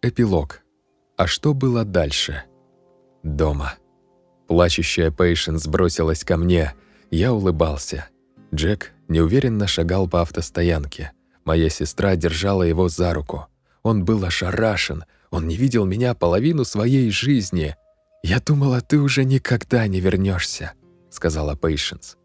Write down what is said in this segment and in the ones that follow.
Эпилог. А что было дальше? Дома. Плачущая Пейшенс бросилась ко мне. Я улыбался. Джек неуверенно шагал по автостоянке. Моя сестра держала его за руку. Он был ошарашен. Он не видел меня половину своей жизни. «Я думала, ты уже никогда не вернешься, сказала Пейшенс.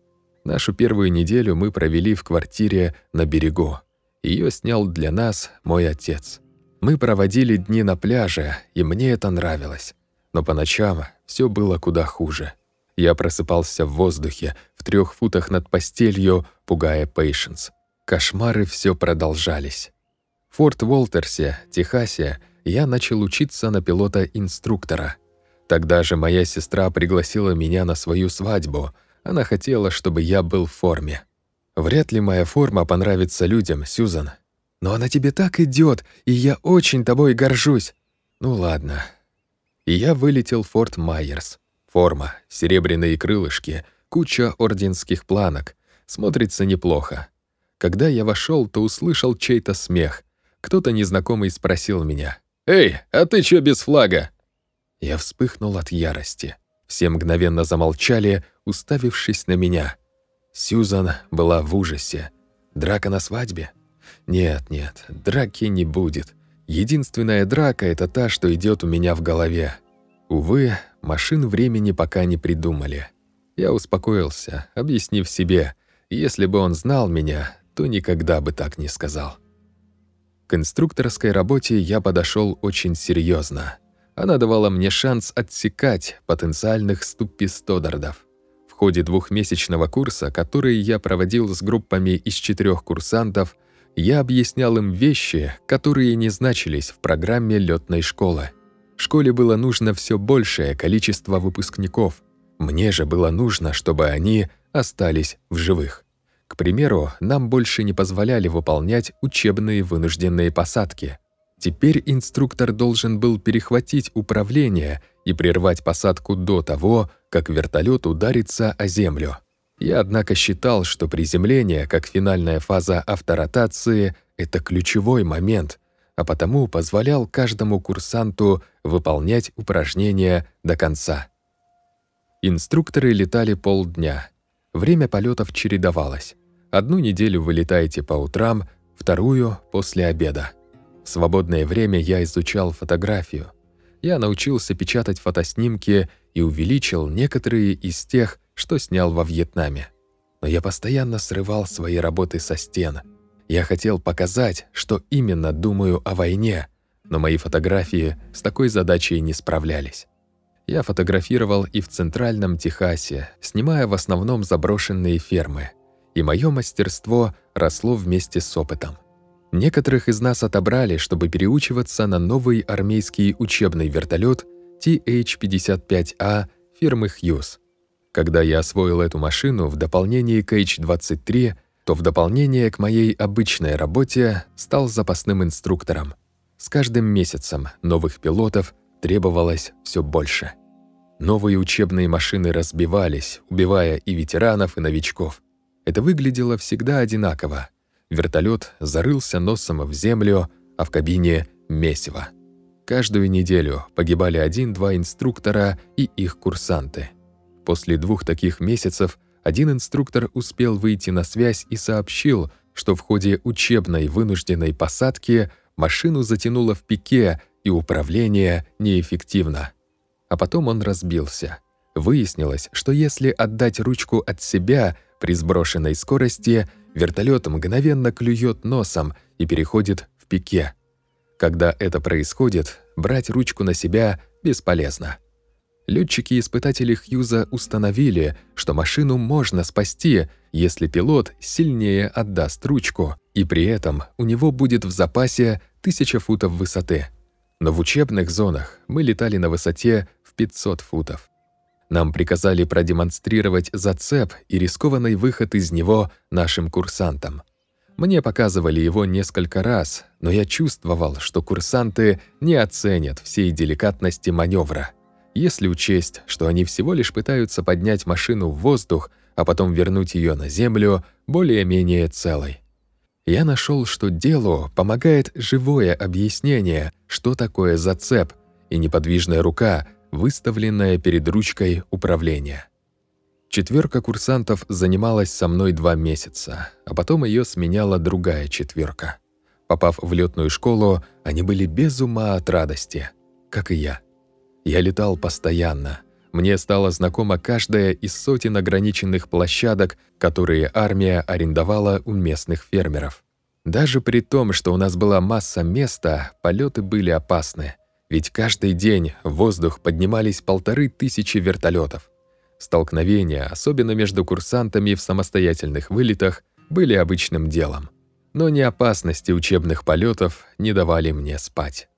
Нашу первую неделю мы провели в квартире на берегу. Ее снял для нас мой отец. Мы проводили дни на пляже, и мне это нравилось. Но по ночам все было куда хуже. Я просыпался в воздухе, в трех футах над постелью, пугая Пейшенс. Кошмары все продолжались. В Форт Уолтерсе, Техасе, я начал учиться на пилота-инструктора. Тогда же моя сестра пригласила меня на свою свадьбу. Она хотела, чтобы я был в форме. Вряд ли моя форма понравится людям, Сьюзан. Но она тебе так идет, и я очень тобой горжусь. Ну ладно. И я вылетел в Форт Майерс. Форма, серебряные крылышки, куча орденских планок. Смотрится неплохо. Когда я вошел, то услышал чей-то смех. Кто-то незнакомый спросил меня. «Эй, а ты чё без флага?» Я вспыхнул от ярости. Все мгновенно замолчали, уставившись на меня. Сьюзан была в ужасе. Драка на свадьбе? Нет, нет, драки не будет. Единственная драка — это та, что идет у меня в голове. Увы, машин времени пока не придумали. Я успокоился, объяснив себе, если бы он знал меня, то никогда бы так не сказал. К инструкторской работе я подошел очень серьезно. Она давала мне шанс отсекать потенциальных ступпистодардов. В ходе двухмесячного курса, который я проводил с группами из четырех курсантов, я объяснял им вещи, которые не значились в программе летной школы. Школе было нужно все большее количество выпускников. Мне же было нужно, чтобы они остались в живых. К примеру, нам больше не позволяли выполнять учебные вынужденные посадки. Теперь инструктор должен был перехватить управление и прервать посадку до того, как вертолет ударится о землю. Я, однако, считал, что приземление, как финальная фаза авторотации, это ключевой момент, а потому позволял каждому курсанту выполнять упражнения до конца. Инструкторы летали полдня. Время полетов чередовалось. Одну неделю вы летаете по утрам, вторую — после обеда. В свободное время я изучал фотографию. Я научился печатать фотоснимки и увеличил некоторые из тех, что снял во Вьетнаме. Но я постоянно срывал свои работы со стен — я хотел показать, что именно думаю о войне, но мои фотографии с такой задачей не справлялись. Я фотографировал и в Центральном Техасе, снимая в основном заброшенные фермы, и мое мастерство росло вместе с опытом. Некоторых из нас отобрали, чтобы переучиваться на новый армейский учебный вертолет TH-55A фирмы Hughes. Когда я освоил эту машину в дополнение к H-23, то в дополнение к моей обычной работе стал запасным инструктором. С каждым месяцем новых пилотов требовалось все больше. Новые учебные машины разбивались, убивая и ветеранов, и новичков. Это выглядело всегда одинаково. Вертолет зарылся носом в землю, а в кабине — месиво. Каждую неделю погибали один-два инструктора и их курсанты. После двух таких месяцев один инструктор успел выйти на связь и сообщил, что в ходе учебной вынужденной посадки машину затянуло в пике и управление неэффективно. А потом он разбился. Выяснилось, что если отдать ручку от себя при сброшенной скорости, вертолет мгновенно клюет носом и переходит в пике. Когда это происходит, брать ручку на себя бесполезно. Летчики-испытатели Хьюза установили, что машину можно спасти, если пилот сильнее отдаст ручку, и при этом у него будет в запасе 1000 футов высоты. Но в учебных зонах мы летали на высоте в 500 футов. Нам приказали продемонстрировать зацеп и рискованный выход из него нашим курсантам. Мне показывали его несколько раз, но я чувствовал, что курсанты не оценят всей деликатности маневра — если учесть, что они всего лишь пытаются поднять машину в воздух, а потом вернуть ее на землю более-менее целой. Я нашел, что делу помогает живое объяснение, что такое зацеп и неподвижная рука, выставленная перед ручкой управления. Четверка курсантов занималась со мной два месяца, а потом ее сменяла другая четверка. Попав в летную школу, они были без ума от радости, как и я. Я летал постоянно. Мне стала знакома каждая из сотен ограниченных площадок, которые армия арендовала у местных фермеров. Даже при том, что у нас была масса места, полеты были опасны. Ведь каждый день в воздух поднимались полторы тысячи вертолетов. Столкновения, особенно между курсантами в самостоятельных вылетах, были обычным делом. Но не опасности учебных полетов не давали мне спать.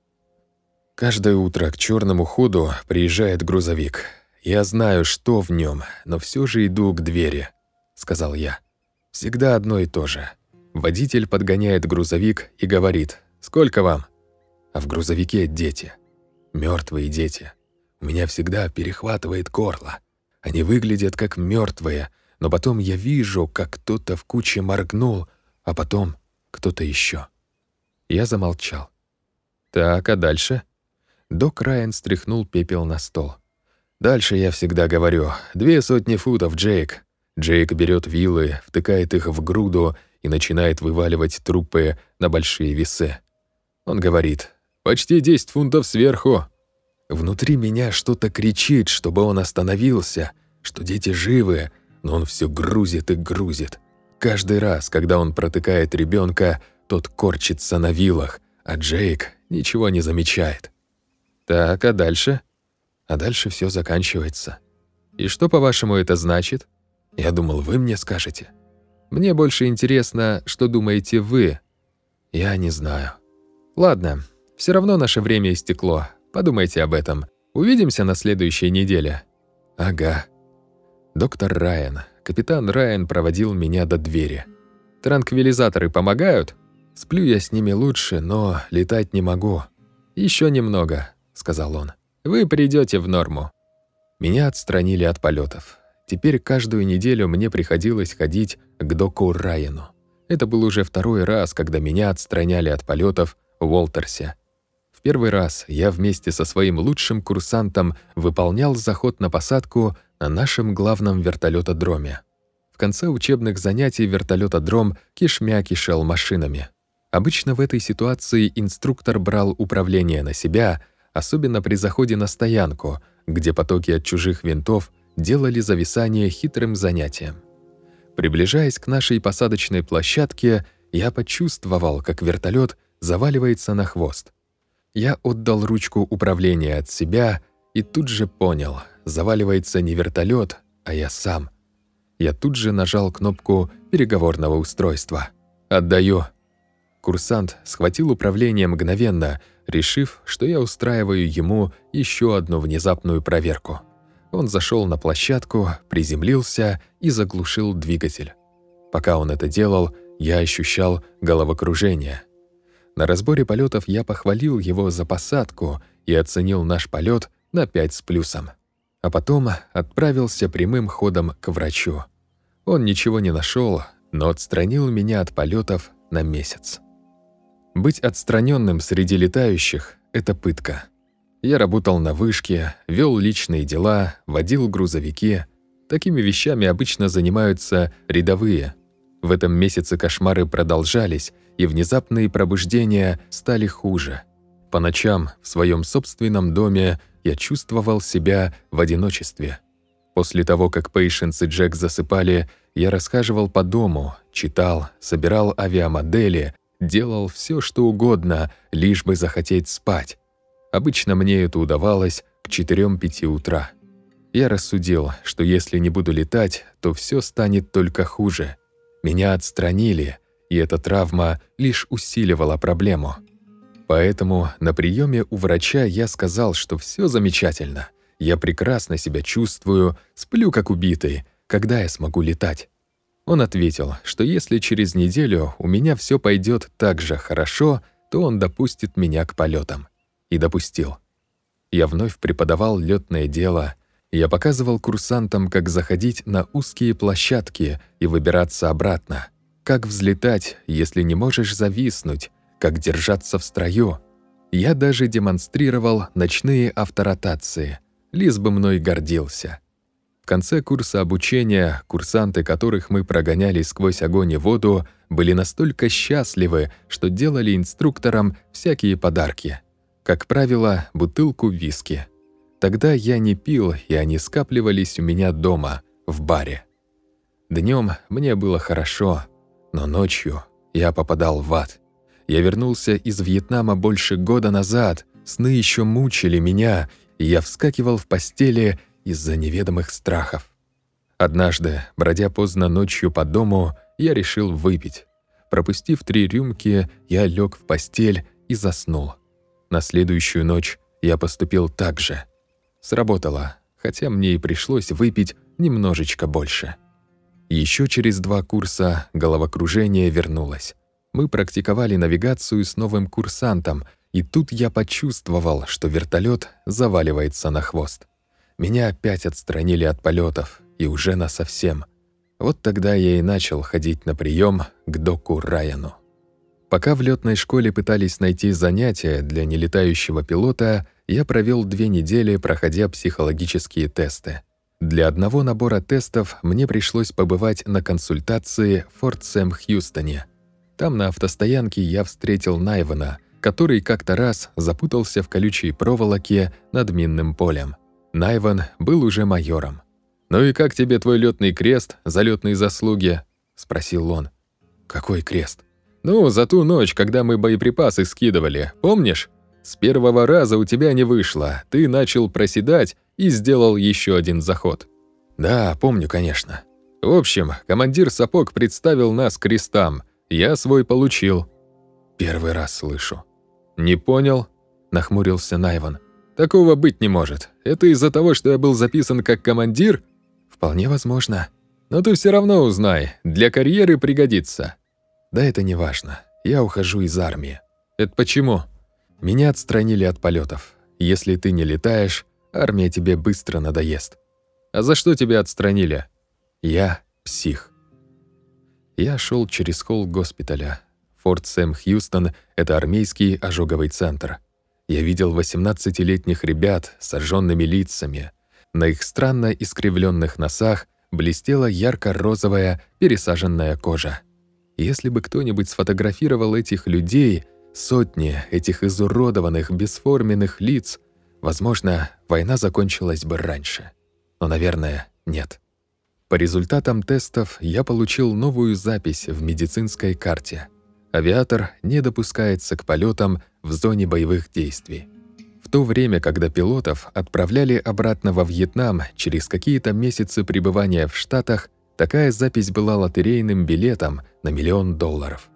Каждое утро к черному ходу приезжает грузовик. Я знаю, что в нем, но все же иду к двери, сказал я. Всегда одно и то же. Водитель подгоняет грузовик и говорит: "Сколько вам?" А в грузовике дети. мертвые дети. У меня всегда перехватывает горло. Они выглядят как мертвые, но потом я вижу, как кто-то в куче моргнул, а потом кто-то еще. Я замолчал. Так, а дальше? Док Райан стряхнул пепел на стол. «Дальше я всегда говорю. Две сотни футов, Джейк». Джейк берет вилы, втыкает их в груду и начинает вываливать трупы на большие весы. Он говорит, «Почти 10 фунтов сверху». Внутри меня что-то кричит, чтобы он остановился, что дети живы, но он все грузит и грузит. Каждый раз, когда он протыкает ребенка, тот корчится на вилах, а Джейк ничего не замечает. Так, а дальше? А дальше все заканчивается. И что, по-вашему, это значит? Я думал, вы мне скажете. Мне больше интересно, что думаете вы. Я не знаю. Ладно, все равно наше время истекло. Подумайте об этом. Увидимся на следующей неделе. Ага. Доктор Райан, капитан Райан проводил меня до двери. Транквилизаторы помогают? Сплю я с ними лучше, но летать не могу. Еще немного сказал он. «Вы придете в норму». Меня отстранили от полетов. Теперь каждую неделю мне приходилось ходить к доку Райану. Это был уже второй раз, когда меня отстраняли от полетов в Уолтерсе. В первый раз я вместе со своим лучшим курсантом выполнял заход на посадку на нашем главном вертолетодроме. В конце учебных занятий вертолетодром кишмя кишел машинами. Обычно в этой ситуации инструктор брал управление на себя — особенно при заходе на стоянку, где потоки от чужих винтов делали зависание хитрым занятием. Приближаясь к нашей посадочной площадке, я почувствовал, как вертолет заваливается на хвост. Я отдал ручку управления от себя и тут же понял, заваливается не вертолет, а я сам. Я тут же нажал кнопку переговорного устройства. «Отдаю». Курсант схватил управление мгновенно — решив, что я устраиваю ему еще одну внезапную проверку. Он зашел на площадку, приземлился и заглушил двигатель. Пока он это делал, я ощущал головокружение. На разборе полетов я похвалил его за посадку и оценил наш полет на 5 с плюсом. А потом отправился прямым ходом к врачу. Он ничего не нашел, но отстранил меня от полетов на месяц. Быть отстраненным среди летающих — это пытка. Я работал на вышке, вел личные дела, водил грузовики. Такими вещами обычно занимаются рядовые. В этом месяце кошмары продолжались, и внезапные пробуждения стали хуже. По ночам в своем собственном доме я чувствовал себя в одиночестве. После того, как Пейшенс и Джек засыпали, я расхаживал по дому, читал, собирал авиамодели — делал все, что угодно, лишь бы захотеть спать. Обычно мне это удавалось к 4-5 утра. Я рассудил, что если не буду летать, то все станет только хуже. Меня отстранили, и эта травма лишь усиливала проблему. Поэтому на приеме у врача я сказал, что все замечательно. Я прекрасно себя чувствую, сплю как убитый, когда я смогу летать. Он ответил, что если через неделю у меня все пойдет так же хорошо, то он допустит меня к полетам. И допустил. Я вновь преподавал летное дело. Я показывал курсантам, как заходить на узкие площадки и выбираться обратно. как взлетать, если не можешь зависнуть, как держаться в строю. Я даже демонстрировал ночные авторотации. Лис бы мной гордился. В конце курса обучения курсанты, которых мы прогоняли сквозь огонь и воду, были настолько счастливы, что делали инструкторам всякие подарки. Как правило, бутылку виски. Тогда я не пил, и они скапливались у меня дома, в баре. Днем мне было хорошо, но ночью я попадал в ад. Я вернулся из Вьетнама больше года назад, сны еще мучили меня, и я вскакивал в постели из-за неведомых страхов. Однажды, бродя поздно ночью по дому, я решил выпить. Пропустив три рюмки, я лег в постель и заснул. На следующую ночь я поступил так же. Сработало, хотя мне и пришлось выпить немножечко больше. Еще через два курса головокружение вернулось. Мы практиковали навигацию с новым курсантом, и тут я почувствовал, что вертолет заваливается на хвост. Меня опять отстранили от полетов, и уже насовсем. Вот тогда я и начал ходить на прием к доку Райану. Пока в летной школе пытались найти занятия для нелетающего пилота, я провел две недели, проходя психологические тесты. Для одного набора тестов мне пришлось побывать на консультации в Форт Сэм Хьюстоне. Там на автостоянке я встретил Найвана, который как-то раз запутался в колючей проволоке над минным полем. Найван был уже майором. «Ну и как тебе твой летный крест за летные заслуги?» — спросил он. «Какой крест?» «Ну, за ту ночь, когда мы боеприпасы скидывали, помнишь? С первого раза у тебя не вышло, ты начал проседать и сделал еще один заход. Да, помню, конечно. В общем, командир сапог представил нас крестам. Я свой получил. Первый раз слышу. Не понял? Нахмурился Найван. Такого быть не может. Это из-за того, что я был записан как командир? Вполне возможно. Но ты все равно узнай, для карьеры пригодится. Да это не важно. Я ухожу из армии. Это почему? Меня отстранили от полетов. Если ты не летаешь, Армия тебе быстро надоест. А за что тебя отстранили? Я псих. Я шел через холл госпиталя. Форт Сэм Хьюстон — это армейский ожоговый центр. Я видел 18-летних ребят с сожженными лицами. На их странно искривленных носах блестела ярко-розовая пересаженная кожа. Если бы кто-нибудь сфотографировал этих людей, сотни этих изуродованных, бесформенных лиц — Возможно, война закончилась бы раньше. Но, наверное, нет. По результатам тестов я получил новую запись в медицинской карте. Авиатор не допускается к полетам в зоне боевых действий. В то время, когда пилотов отправляли обратно во Вьетнам через какие-то месяцы пребывания в Штатах, такая запись была лотерейным билетом на миллион долларов.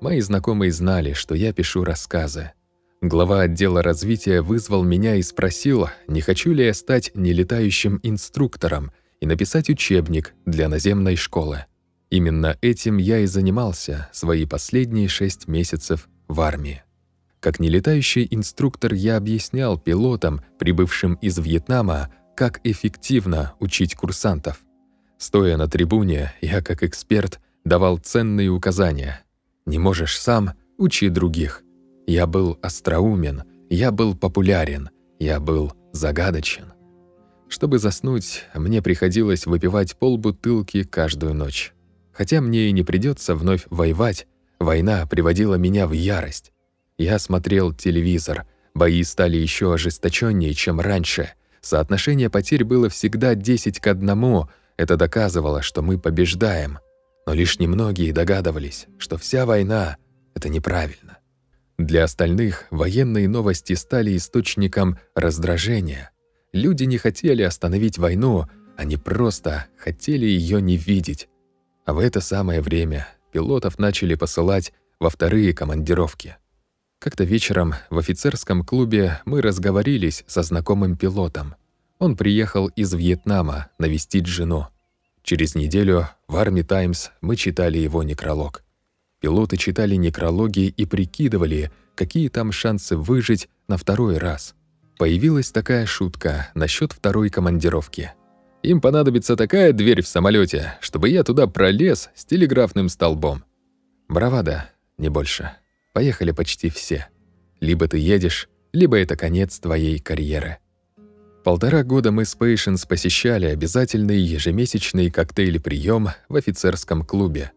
Мои знакомые знали, что я пишу рассказы, Глава отдела развития вызвал меня и спросил, не хочу ли я стать нелетающим инструктором и написать учебник для наземной школы. Именно этим я и занимался свои последние шесть месяцев в армии. Как нелетающий инструктор я объяснял пилотам, прибывшим из Вьетнама, как эффективно учить курсантов. Стоя на трибуне, я как эксперт давал ценные указания. «Не можешь сам — учи других». Я был остроумен, я был популярен, я был загадочен. Чтобы заснуть, мне приходилось выпивать полбутылки каждую ночь. Хотя мне и не придется вновь воевать, война приводила меня в ярость. Я смотрел телевизор, бои стали еще ожесточеннее, чем раньше. Соотношение потерь было всегда 10 к 1, это доказывало, что мы побеждаем. Но лишь немногие догадывались, что вся война — это неправильно. Для остальных военные новости стали источником раздражения. Люди не хотели остановить войну, они просто хотели ее не видеть. А в это самое время пилотов начали посылать во вторые командировки. Как-то вечером в офицерском клубе мы разговорились со знакомым пилотом. Он приехал из Вьетнама навестить жену. Через неделю в Army Times мы читали его некролог. Пилоты читали некрологи и прикидывали, какие там шансы выжить на второй раз. Появилась такая шутка насчет второй командировки. Им понадобится такая дверь в самолете, чтобы я туда пролез с телеграфным столбом. Бравада, не больше. Поехали почти все. Либо ты едешь, либо это конец твоей карьеры. Полтора года мы с Пейшенс посещали обязательный ежемесячный коктейль-прием в офицерском клубе.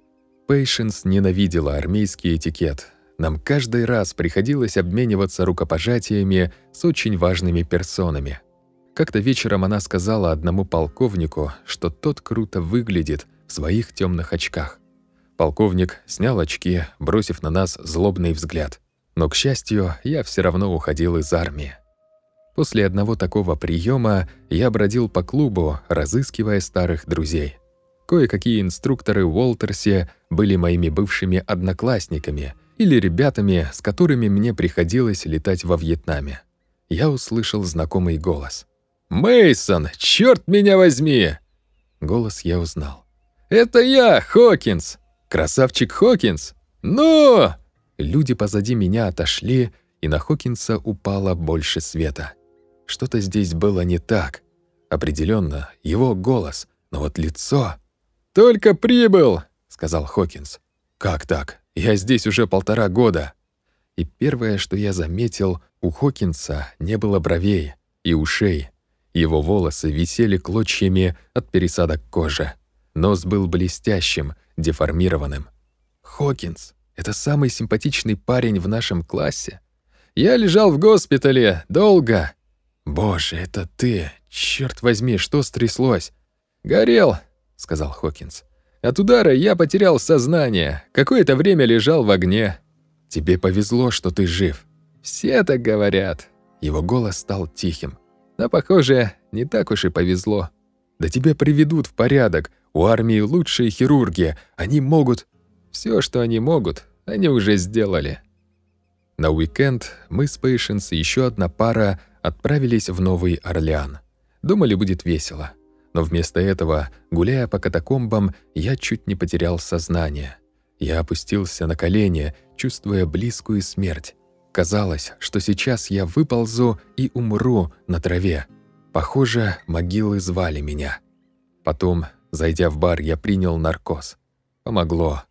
Пейшенс ненавидела армейский этикет. Нам каждый раз приходилось обмениваться рукопожатиями с очень важными персонами. Как-то вечером она сказала одному полковнику, что тот круто выглядит в своих темных очках. Полковник снял очки, бросив на нас злобный взгляд. Но, к счастью, я все равно уходил из армии. После одного такого приема я бродил по клубу, разыскивая старых друзей. Кое-какие инструкторы в Уолтерсе были моими бывшими одноклассниками или ребятами, с которыми мне приходилось летать во Вьетнаме. Я услышал знакомый голос. Мейсон, черт меня возьми!» Голос я узнал. «Это я, Хокинс! Красавчик Хокинс! Ну!» Люди позади меня отошли, и на Хокинса упало больше света. Что-то здесь было не так. Определенно, его голос, но вот лицо... «Только прибыл!» — сказал Хокинс. «Как так? Я здесь уже полтора года». И первое, что я заметил, у Хокинса не было бровей и ушей. Его волосы висели клочьями от пересадок кожи. Нос был блестящим, деформированным. «Хокинс, это самый симпатичный парень в нашем классе. Я лежал в госпитале долго, «Боже, это ты! Черт возьми, что стряслось?» «Горел», — сказал Хокинс. «От удара я потерял сознание. Какое-то время лежал в огне. Тебе повезло, что ты жив. Все так говорят». Его голос стал тихим. «Но, похоже, не так уж и повезло. Да тебя приведут в порядок. У армии лучшие хирурги. Они могут...» Все, что они могут, они уже сделали». На уикенд мы с Пейшенс и еще одна пара отправились в Новый Орлеан. Думали, будет весело. Но вместо этого, гуляя по катакомбам, я чуть не потерял сознание. Я опустился на колени, чувствуя близкую смерть. Казалось, что сейчас я выползу и умру на траве. Похоже, могилы звали меня. Потом, зайдя в бар, я принял наркоз. Помогло.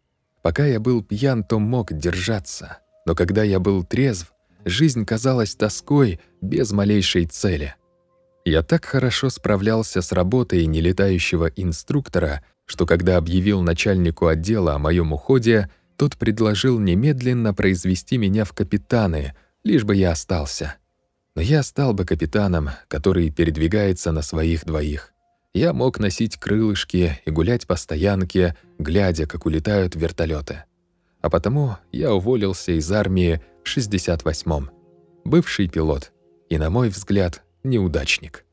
Пока я был пьян, то мог держаться. Но когда я был трезв, жизнь казалась тоской без малейшей цели. Я так хорошо справлялся с работой нелетающего инструктора, что когда объявил начальнику отдела о моем уходе, тот предложил немедленно произвести меня в капитаны, лишь бы я остался. Но я стал бы капитаном, который передвигается на своих двоих. Я мог носить крылышки и гулять по стоянке, глядя, как улетают вертолеты. А потому я уволился из армии в 68-м. Бывший пилот и, на мой взгляд, неудачник.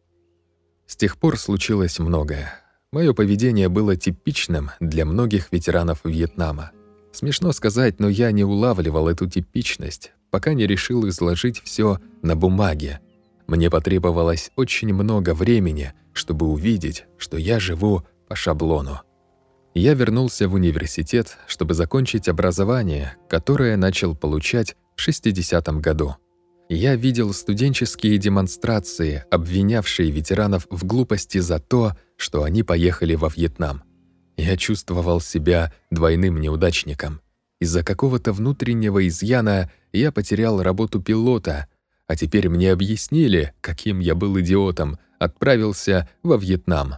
С тех пор случилось многое. Мое поведение было типичным для многих ветеранов Вьетнама. Смешно сказать, но я не улавливал эту типичность, пока не решил изложить все на бумаге. Мне потребовалось очень много времени, чтобы увидеть, что я живу по шаблону я вернулся в университет, чтобы закончить образование, которое начал получать в 60-м году. Я видел студенческие демонстрации, обвинявшие ветеранов в глупости за то, что они поехали во Вьетнам. Я чувствовал себя двойным неудачником. Из-за какого-то внутреннего изъяна я потерял работу пилота, а теперь мне объяснили, каким я был идиотом, отправился во Вьетнам.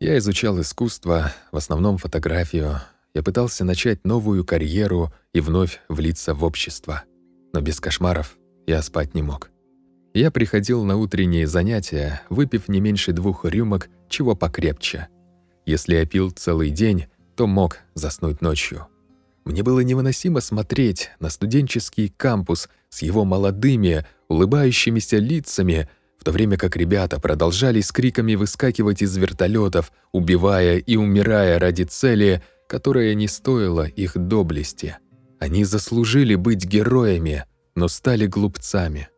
Я изучал искусство, в основном фотографию. Я пытался начать новую карьеру и вновь влиться в общество. Но без кошмаров я спать не мог. Я приходил на утренние занятия, выпив не меньше двух рюмок, чего покрепче. Если я пил целый день, то мог заснуть ночью. Мне было невыносимо смотреть на студенческий кампус с его молодыми, улыбающимися лицами — в то время как ребята продолжали с криками выскакивать из вертолетов, убивая и умирая ради цели, которая не стоила их доблести. Они заслужили быть героями, но стали глупцами.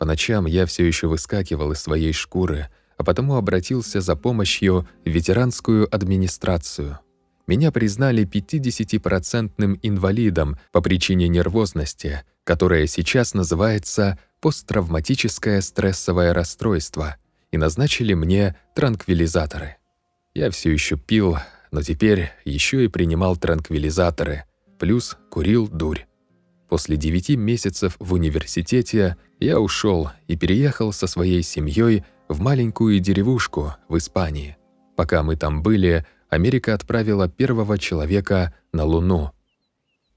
По ночам я все еще выскакивал из своей шкуры, а потому обратился за помощью в ветеранскую администрацию. Меня признали 50-процентным инвалидом по причине нервозности, которая сейчас называется посттравматическое стрессовое расстройство, и назначили мне транквилизаторы. Я все еще пил, но теперь еще и принимал транквилизаторы, плюс курил дурь. После девяти месяцев в университете я ушел и переехал со своей семьей в маленькую деревушку в Испании. Пока мы там были, Америка отправила первого человека на Луну.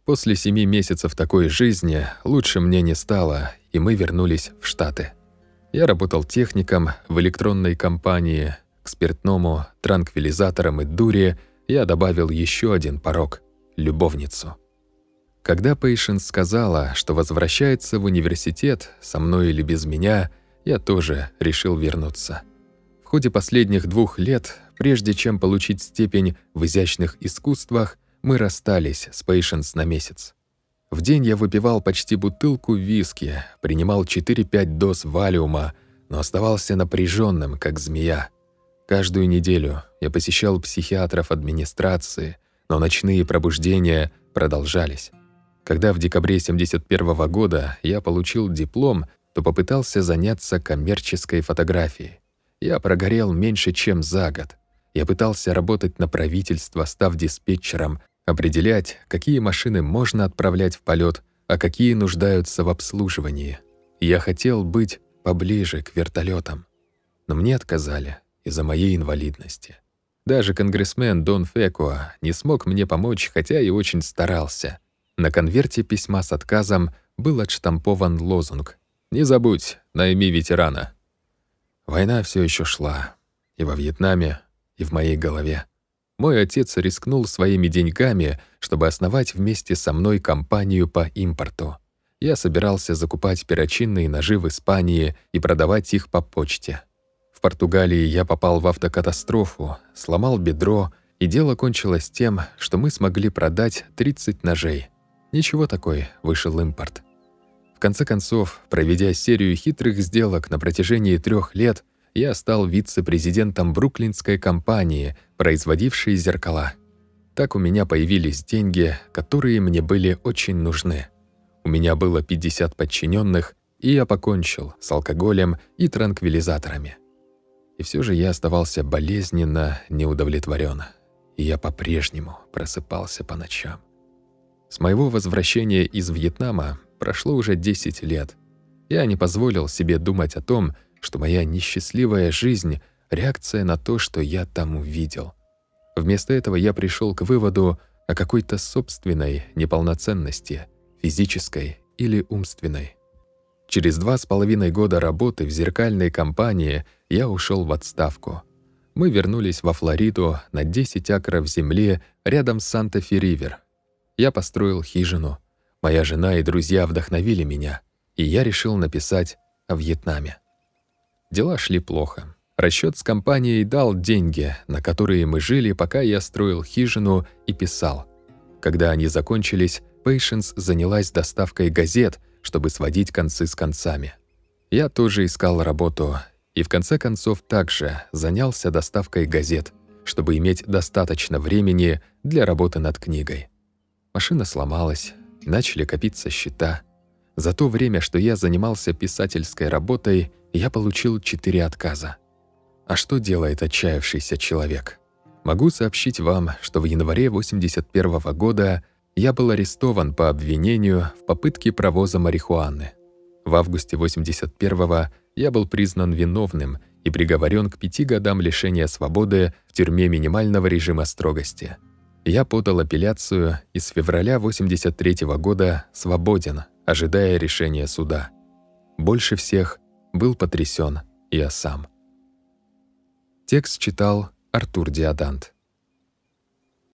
После семи месяцев такой жизни лучше мне не стало, и мы вернулись в Штаты. Я работал техником в электронной компании, к спиртному, транквилизаторам и дуре я добавил еще один порог — любовницу. Когда Пейшенс сказала, что возвращается в университет, со мной или без меня, я тоже решил вернуться. В ходе последних двух лет, прежде чем получить степень в изящных искусствах, мы расстались с Пейшенс на месяц. В день я выпивал почти бутылку виски, принимал 4-5 доз валиума, но оставался напряженным, как змея. Каждую неделю я посещал психиатров администрации, но ночные пробуждения продолжались. Когда в декабре 71 -го года я получил диплом, то попытался заняться коммерческой фотографией. Я прогорел меньше, чем за год. Я пытался работать на правительство, став диспетчером, определять, какие машины можно отправлять в полет, а какие нуждаются в обслуживании. Я хотел быть поближе к вертолетам, но мне отказали из-за моей инвалидности. Даже конгрессмен Дон Фекуа не смог мне помочь, хотя и очень старался — на конверте письма с отказом был отштампован лозунг «Не забудь, найми ветерана». Война все еще шла. И во Вьетнаме, и в моей голове. Мой отец рискнул своими деньгами, чтобы основать вместе со мной компанию по импорту. Я собирался закупать перочинные ножи в Испании и продавать их по почте. В Португалии я попал в автокатастрофу, сломал бедро, и дело кончилось тем, что мы смогли продать 30 ножей — Ничего такой, вышел импорт. В конце концов, проведя серию хитрых сделок на протяжении трех лет, я стал вице-президентом бруклинской компании, производившей зеркала. Так у меня появились деньги, которые мне были очень нужны. У меня было 50 подчиненных, и я покончил с алкоголем и транквилизаторами. И все же я оставался болезненно неудовлетворен, и я по-прежнему просыпался по ночам. С моего возвращения из Вьетнама прошло уже 10 лет. Я не позволил себе думать о том, что моя несчастливая жизнь — реакция на то, что я там увидел. Вместо этого я пришел к выводу о какой-то собственной неполноценности, физической или умственной. Через два с половиной года работы в зеркальной компании я ушел в отставку. Мы вернулись во Флориду на 10 акров земли рядом с Санта-Фи-Ривер — я построил хижину. Моя жена и друзья вдохновили меня, и я решил написать о Вьетнаме. Дела шли плохо. Расчет с компанией дал деньги, на которые мы жили, пока я строил хижину и писал. Когда они закончились, Пейшенс занялась доставкой газет, чтобы сводить концы с концами. Я тоже искал работу и в конце концов также занялся доставкой газет, чтобы иметь достаточно времени для работы над книгой. Машина сломалась, начали копиться счета. За то время, что я занимался писательской работой, я получил четыре отказа. А что делает отчаявшийся человек? Могу сообщить вам, что в январе 81 -го года я был арестован по обвинению в попытке провоза марихуаны. В августе 81-го я был признан виновным и приговорен к пяти годам лишения свободы в тюрьме минимального режима строгости – я подал апелляцию и с февраля 83 -го года свободен, ожидая решения суда. Больше всех был потрясен я сам. Текст читал Артур Диадант.